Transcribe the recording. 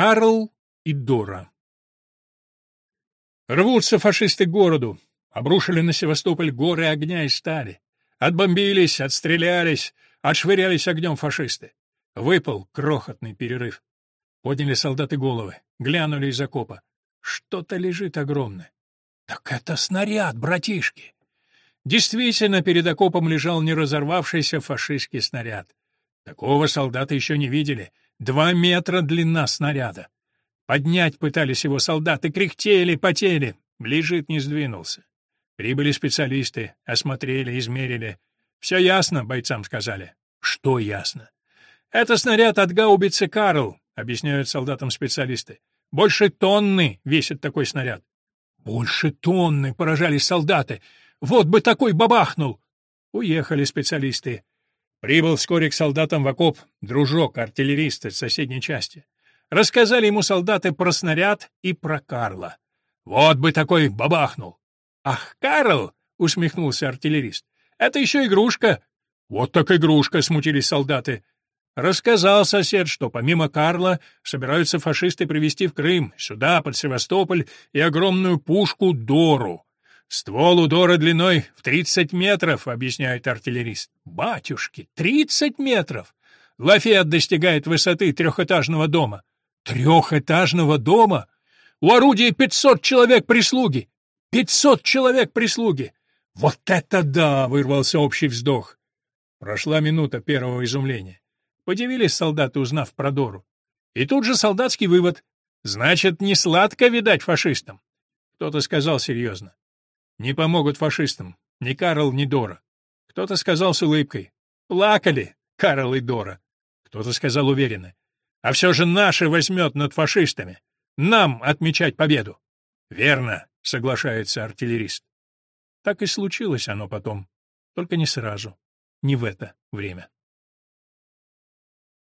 Карл и Дора Рвутся фашисты к городу, обрушили на Севастополь горы огня и стали. Отбомбились, отстрелялись, отшвырялись огнем фашисты. Выпал крохотный перерыв. Подняли солдаты головы, глянули из окопа. Что-то лежит огромное. Так это снаряд, братишки! Действительно, перед окопом лежал не разорвавшийся фашистский снаряд. Такого солдата еще не видели. Два метра длина снаряда. Поднять пытались его солдаты, кряхтели, потели. Лежит, не сдвинулся. Прибыли специалисты, осмотрели, измерили. Все ясно, бойцам сказали. Что ясно? Это снаряд от гаубицы «Карл», объясняют солдатам специалисты. Больше тонны весит такой снаряд. Больше тонны, поражались солдаты. Вот бы такой бабахнул! Уехали специалисты. Прибыл вскоре к солдатам в окоп дружок, артиллерист из соседней части. Рассказали ему солдаты про снаряд и про Карла. Вот бы такой бабахнул! «Ах, Карл!» — усмехнулся артиллерист. «Это еще игрушка!» «Вот так игрушка!» — смутились солдаты. Рассказал сосед, что помимо Карла собираются фашисты привезти в Крым, сюда, под Севастополь, и огромную пушку «Дору». «Ствол у Дора длиной в 30 метров», — объясняет артиллерист. «Батюшки, 30 метров! Лафет достигает высоты трехэтажного дома». «Трехэтажного дома? У орудия 500 человек прислуги! 500 человек прислуги! Вот это да!» — вырвался общий вздох. Прошла минута первого изумления. Подивились солдаты, узнав про Дору. И тут же солдатский вывод. Значит, не сладко, видать, фашистам. Кто-то сказал серьезно. Не помогут фашистам ни Карл, ни Дора. Кто-то сказал с улыбкой. Плакали Карл и Дора. Кто-то сказал уверенно. А все же наши возьмет над фашистами. Нам отмечать победу. Верно, соглашается артиллерист. Так и случилось оно потом. Только не сразу. Не в это время.